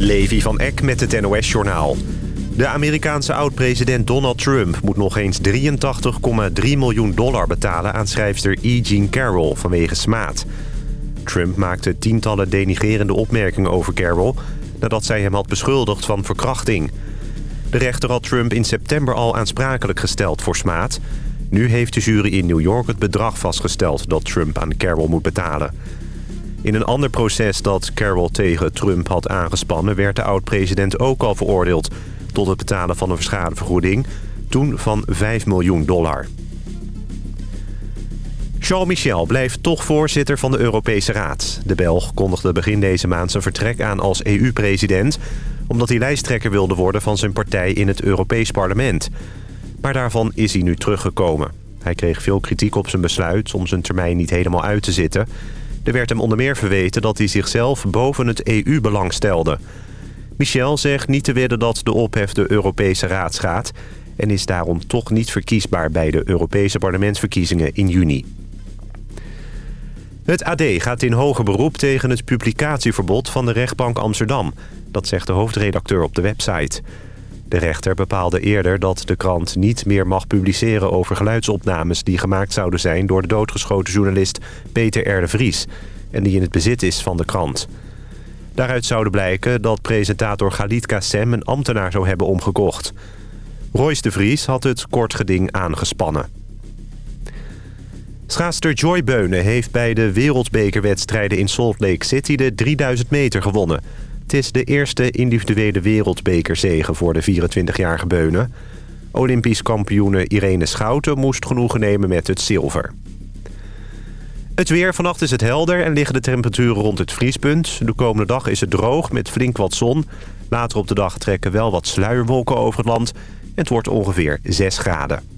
Levi van Eck met het NOS-journaal. De Amerikaanse oud-president Donald Trump moet nog eens 83,3 miljoen dollar betalen aan schrijfster E. Jean Carroll vanwege smaad. Trump maakte tientallen denigerende opmerkingen over Carroll... nadat zij hem had beschuldigd van verkrachting. De rechter had Trump in september al aansprakelijk gesteld voor smaad. Nu heeft de jury in New York het bedrag vastgesteld dat Trump aan Carroll moet betalen... In een ander proces dat Carroll tegen Trump had aangespannen... werd de oud-president ook al veroordeeld... tot het betalen van een schadevergoeding. Toen van 5 miljoen dollar. Charles Michel blijft toch voorzitter van de Europese Raad. De Belg kondigde begin deze maand zijn vertrek aan als EU-president... omdat hij lijsttrekker wilde worden van zijn partij in het Europees Parlement. Maar daarvan is hij nu teruggekomen. Hij kreeg veel kritiek op zijn besluit om zijn termijn niet helemaal uit te zitten... Er werd hem onder meer verweten dat hij zichzelf boven het EU-belang stelde. Michel zegt niet te willen dat de ophef de Europese Raad gaat... en is daarom toch niet verkiesbaar bij de Europese parlementsverkiezingen in juni. Het AD gaat in hoger beroep tegen het publicatieverbod van de rechtbank Amsterdam. Dat zegt de hoofdredacteur op de website. De rechter bepaalde eerder dat de krant niet meer mag publiceren over geluidsopnames... die gemaakt zouden zijn door de doodgeschoten journalist Peter R. de Vries... en die in het bezit is van de krant. Daaruit zouden blijken dat presentator Galit Kassem een ambtenaar zou hebben omgekocht. Royce de Vries had het kort geding aangespannen. Schaatster Joy Beunen heeft bij de wereldbekerwedstrijden in Salt Lake City de 3000 meter gewonnen... Het is de eerste individuele wereldbekerzege voor de 24-jarige Beunen. Olympisch kampioene Irene Schouten moest genoegen nemen met het zilver. Het weer. Vannacht is het helder en liggen de temperaturen rond het vriespunt. De komende dag is het droog met flink wat zon. Later op de dag trekken wel wat sluierwolken over het land. Het wordt ongeveer 6 graden.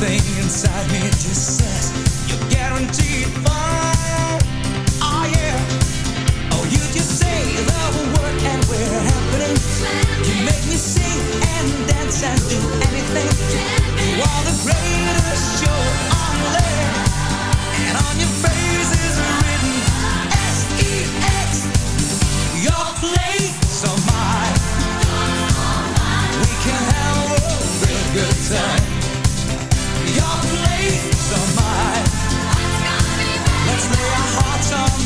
Something inside me just says you're guaranteed fine. Oh yeah. Oh, you just say the word and we're happening. You make me sing and dance and do anything. You are the greatest show on land, and on your face is written S E X. Your place.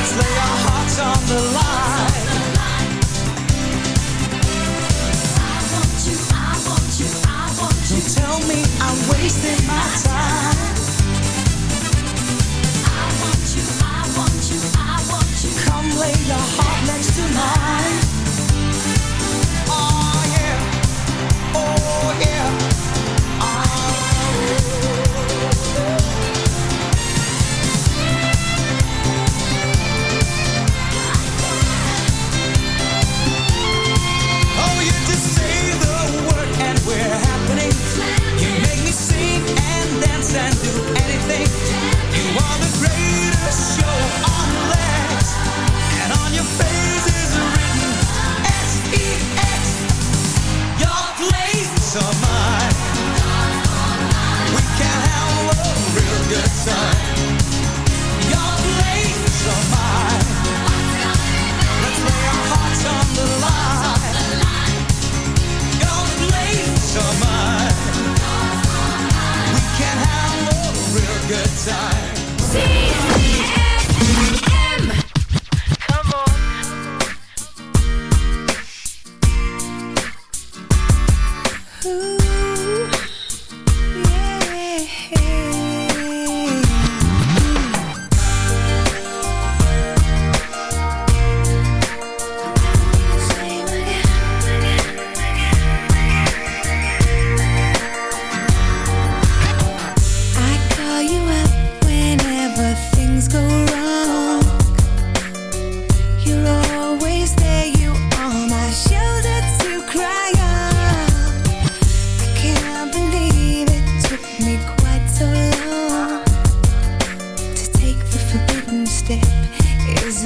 Lay our hearts on the line. I want you, I want you, I want you. Tell me I'm wasting my time.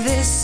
this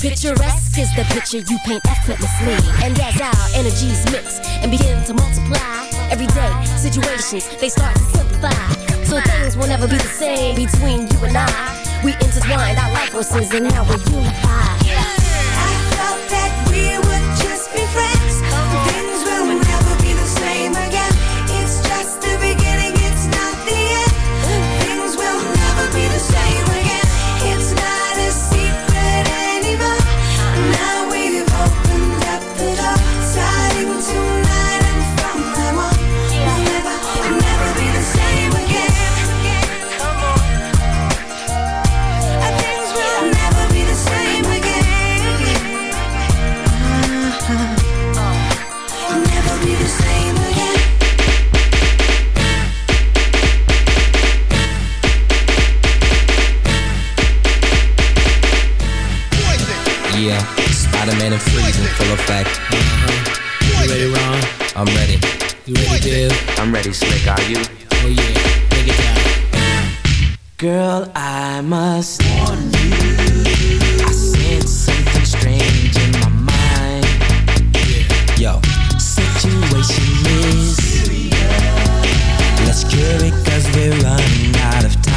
picturesque is the picture you paint effortlessly. And as our energies mix and begin to multiply, everyday situations they start to simplify. So things will never be the same between you and I. We intertwined our life forces and now we're unified. I thought that we would full effect. Uh-huh. You ready, Ron? I'm ready. You ready? I'm ready, Slick. Are you? Oh yeah, take it down. Girl, I must warn you. I sense something strange in my mind. Yo, situation is Serious. Let's cure it cause we're running out of time.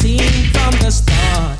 Seem from the start.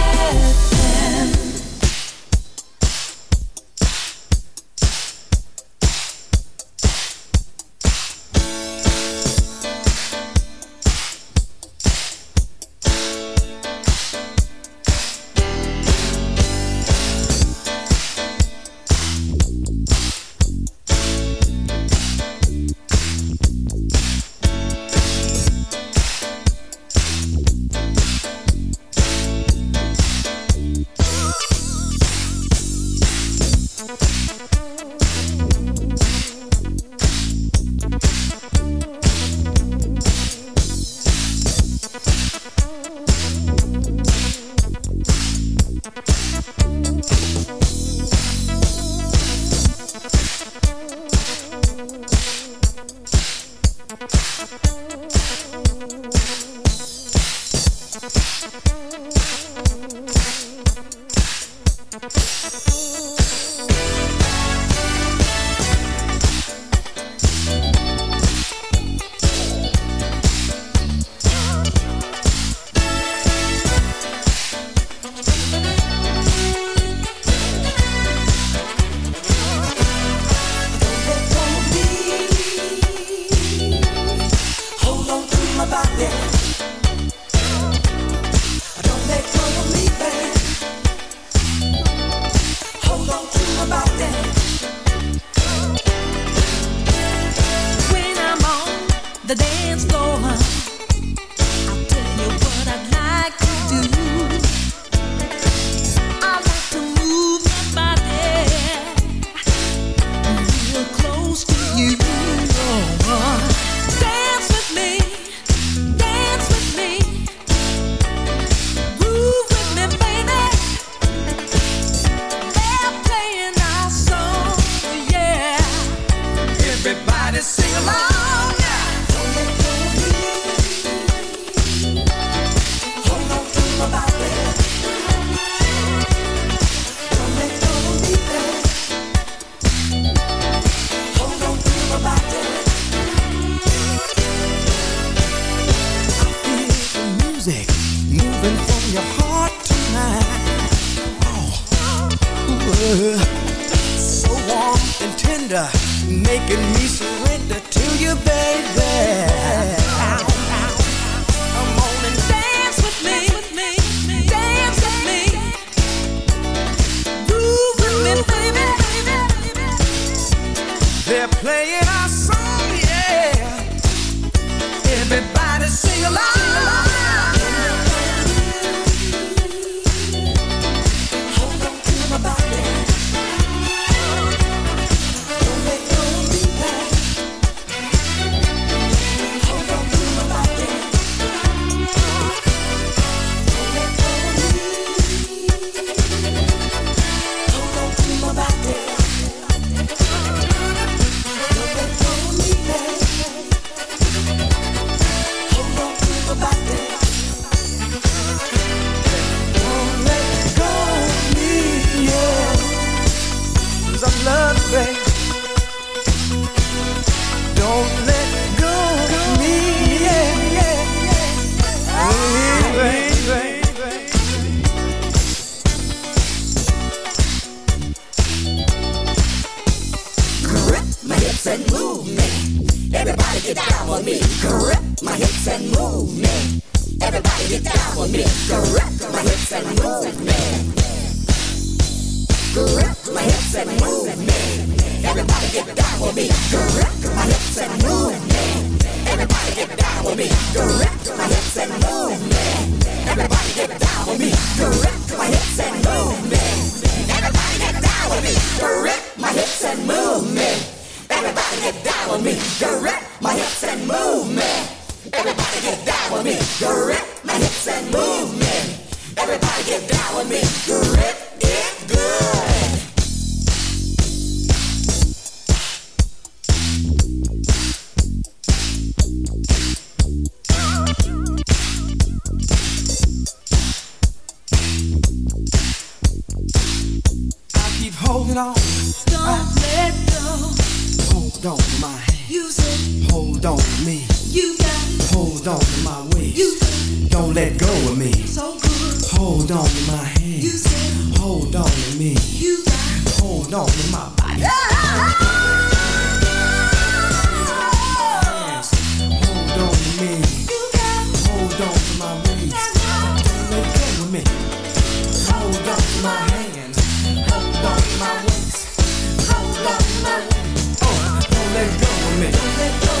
Me.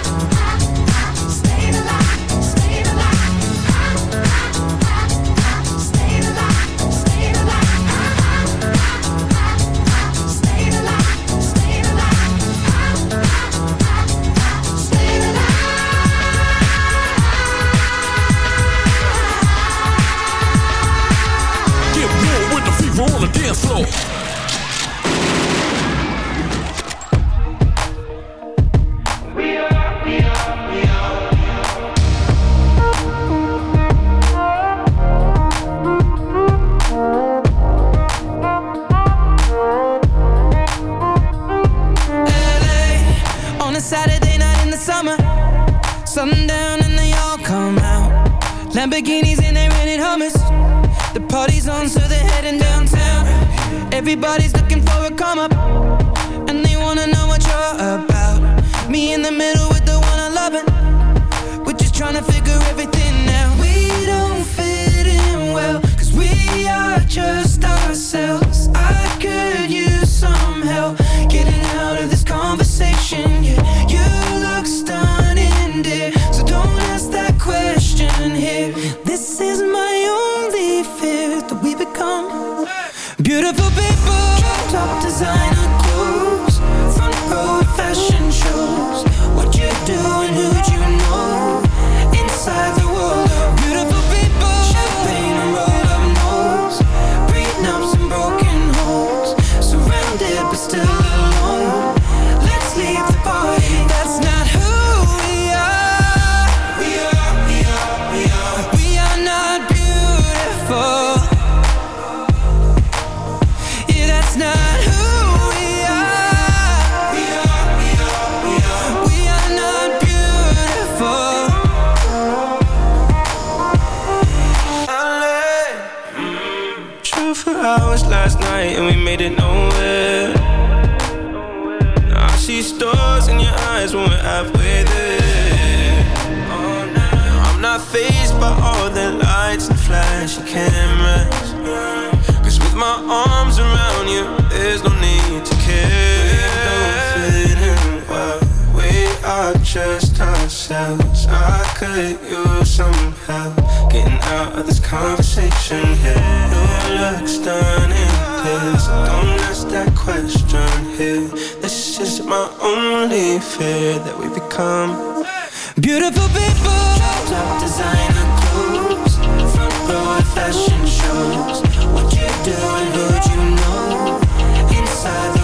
of this conversation here. New looks done in this. Don't ask that question here. This is my only fear that we become beautiful people. Top designer clothes, front row at fashion shows. What you do and who you know inside.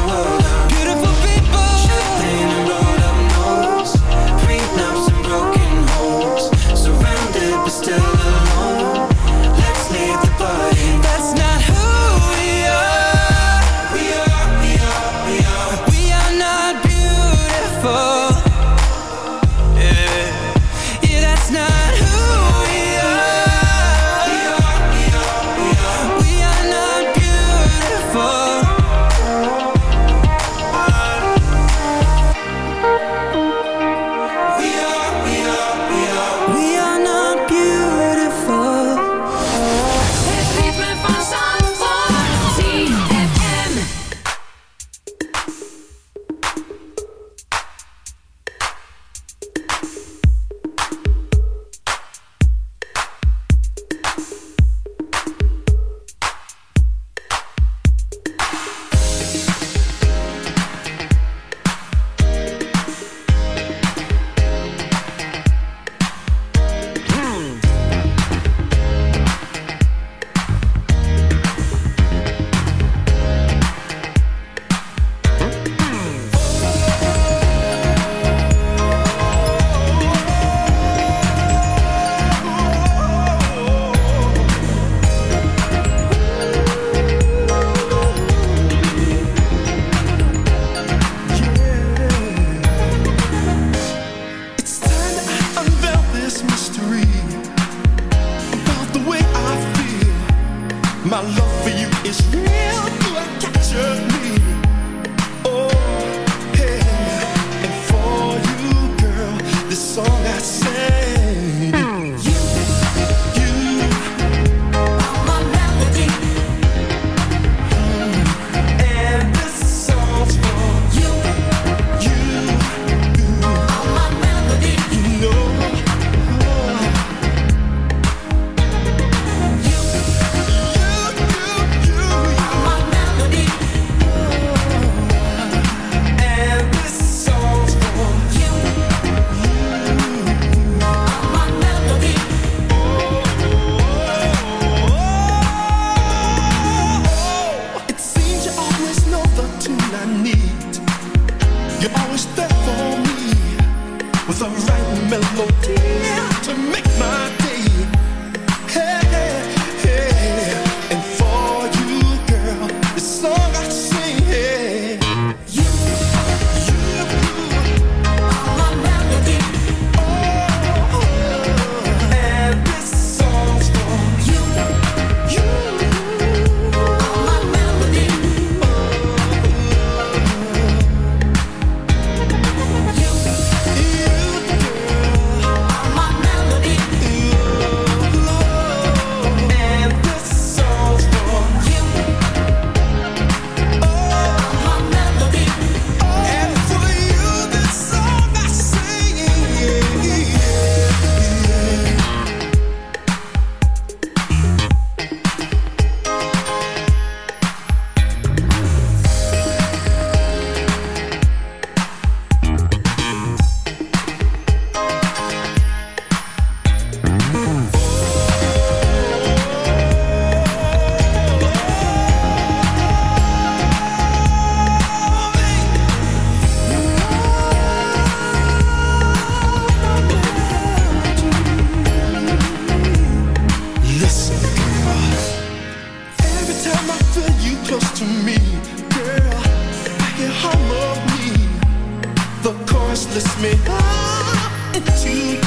restless me up into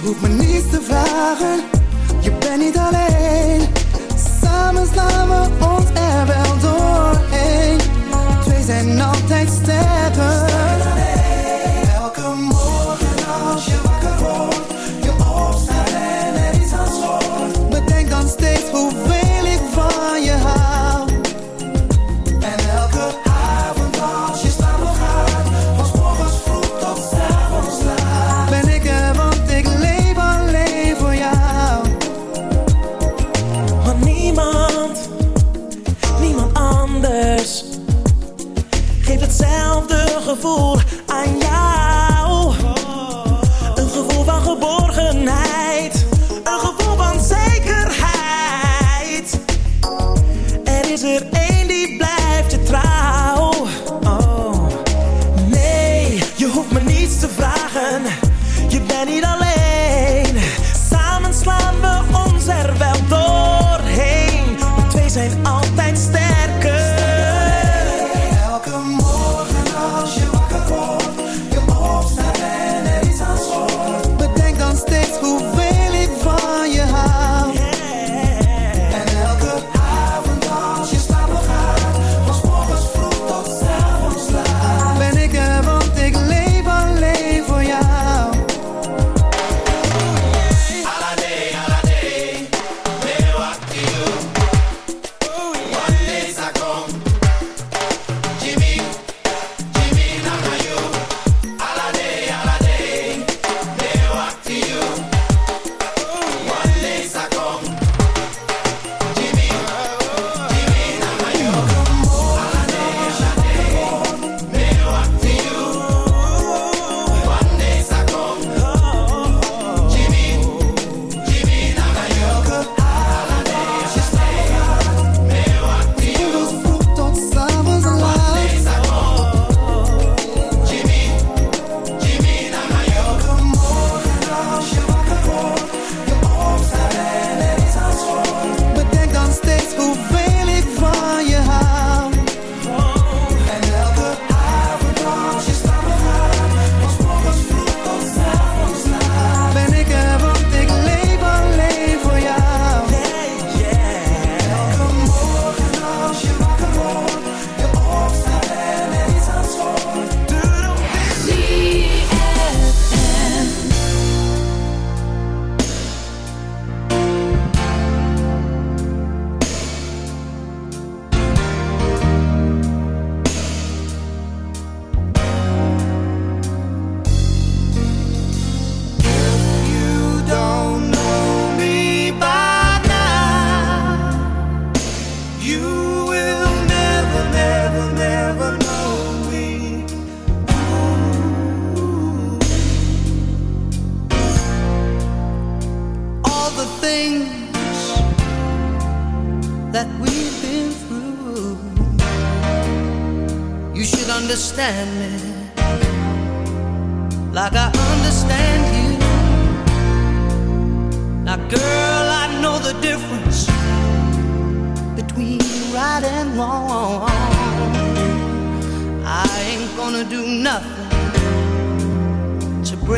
Je hoeft me niets te vragen, je bent niet alleen. Samen slaan we ons er wel doorheen. Twee zijn altijd sterk.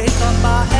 break up our head.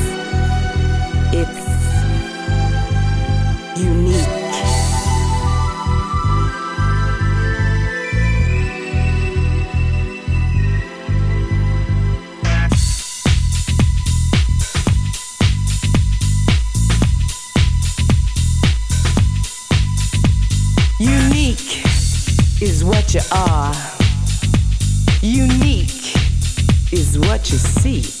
See.